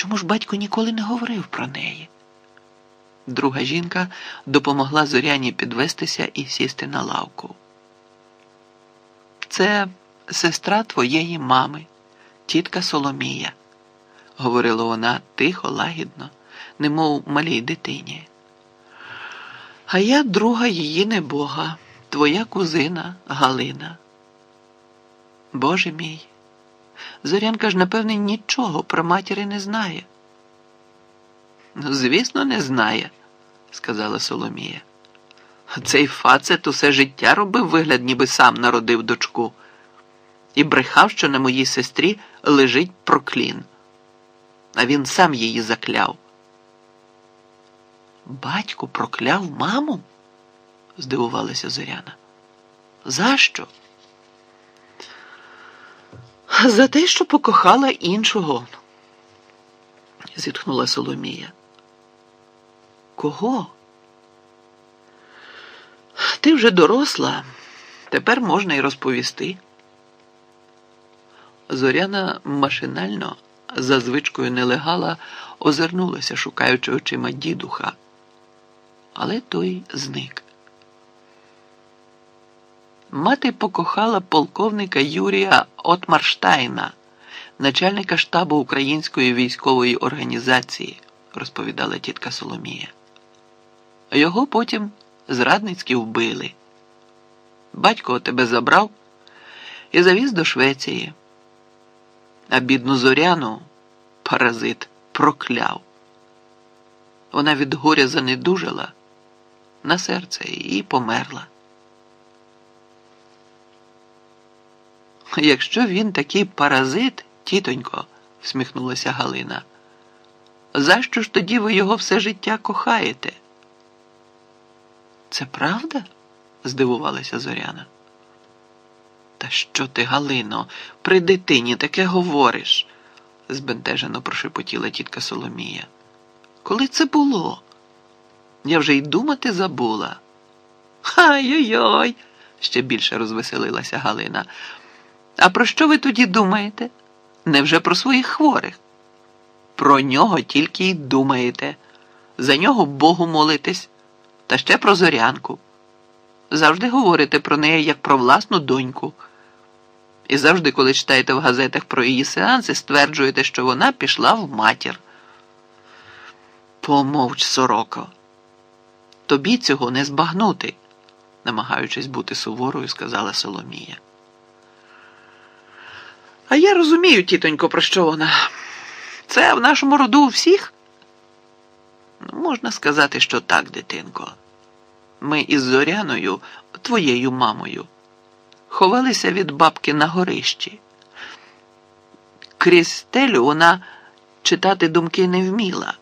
Чому ж батько ніколи не говорив про неї? Друга жінка допомогла зоряні підвестися і сісти на лавку. Це сестра твоєї мами, тітка Соломія, говорила вона тихо, лагідно, немов малій дитині. А я друга її небога, твоя кузина Галина. Боже мій, Зорянка ж, напевне, нічого про матері не знає. Ну, звісно, не знає, сказала Соломія. Цей фацет усе життя робив вигляд, ніби сам народив дочку, і брехав, що на моїй сестрі лежить проклін, а він сам її закляв. Батько прокляв маму? здивувалася Зоряна. За що? За те, що покохала іншого, зітхнула Соломія. Кого? Ти вже доросла, тепер можна й розповісти. Зоряна машинально, за звичкою нелегала, озирнулася, шукаючи очима дідуха, але той зник. Мати покохала полковника Юрія Отмарштайна, начальника штабу Української військової організації, розповідала тітка Соломія. Його потім зрадницьки вбили. Батько тебе забрав і завіз до Швеції. А бідну зоряну паразит прокляв. Вона від горя занедужала на серце і померла. Якщо він такий паразит, тітонько, всміхнулася Галина, за що ж тоді ви його все життя кохаєте? Це правда? здивувалася Зоряна. Та що ти, Галино, при дитині таке говориш? збентежено прошепотіла тітка Соломія. Коли це було? Я вже й думати забула. Хай-ой-ой, ще більше розвеселилася Галина. А про що ви тоді думаєте? Невже про своїх хворих? Про нього тільки й думаєте, за нього Богу молитесь, та ще про зорянку. Завжди говорите про неї як про власну доньку. І завжди, коли читаєте в газетах про її сеанси, стверджуєте, що вона пішла в матір. Помовч, сороко. Тобі цього не збагнути, намагаючись бути суворою, сказала Соломія. А я розумію, тітонько, про що вона. Це в нашому роду у всіх? Ну, можна сказати, що так, дитинко. Ми із Зоряною, твоєю мамою, ховалися від бабки на горищі. Крізь стелю вона читати думки не вміла,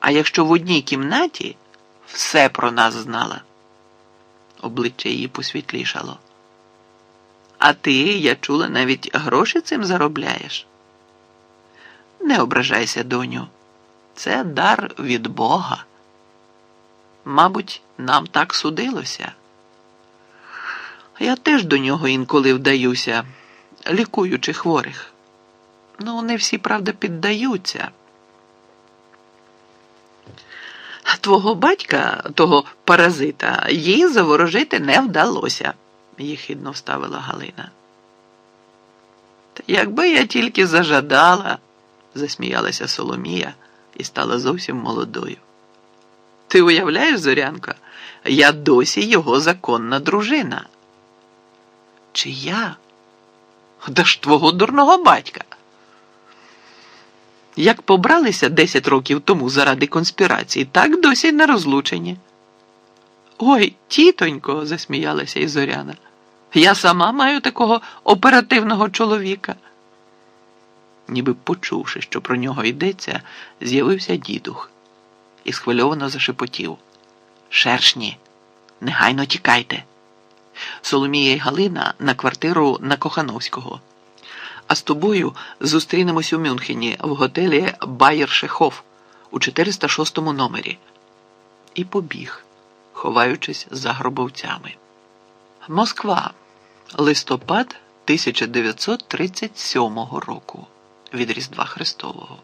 а якщо в одній кімнаті все про нас знала. Обличчя її посвітлішало. А ти, я чула, навіть гроші цим заробляєш. Не ображайся, доню, це дар від Бога. Мабуть, нам так судилося. Я теж до нього інколи вдаюся, лікуючи хворих. Ну, не всі, правда, піддаються. Твого батька, того паразита, їй заворожити не вдалося їхидно вставила Галина. Та якби я тільки зажадала, засміялася Соломія і стала зовсім молодою. Ти уявляєш, Зорянка, я досі його законна дружина. Чи я? Да ж твого дурного батька. Як побралися десять років тому заради конспірації, так досі не розлучені. Ой, тітонько, засміялася і Зоряна. Я сама маю такого оперативного чоловіка. Ніби почувши, що про нього йдеться, з'явився дідух і схвильовано зашепотів. Шершні, негайно тікайте. Соломія й Галина на квартиру на Кохановського. А з тобою зустрінемось у Мюнхені в готелі Байер Шехов у 406 номері. І побіг, ховаючись за гробовцями. Москва, листопад 1937 року від Різдва Христового.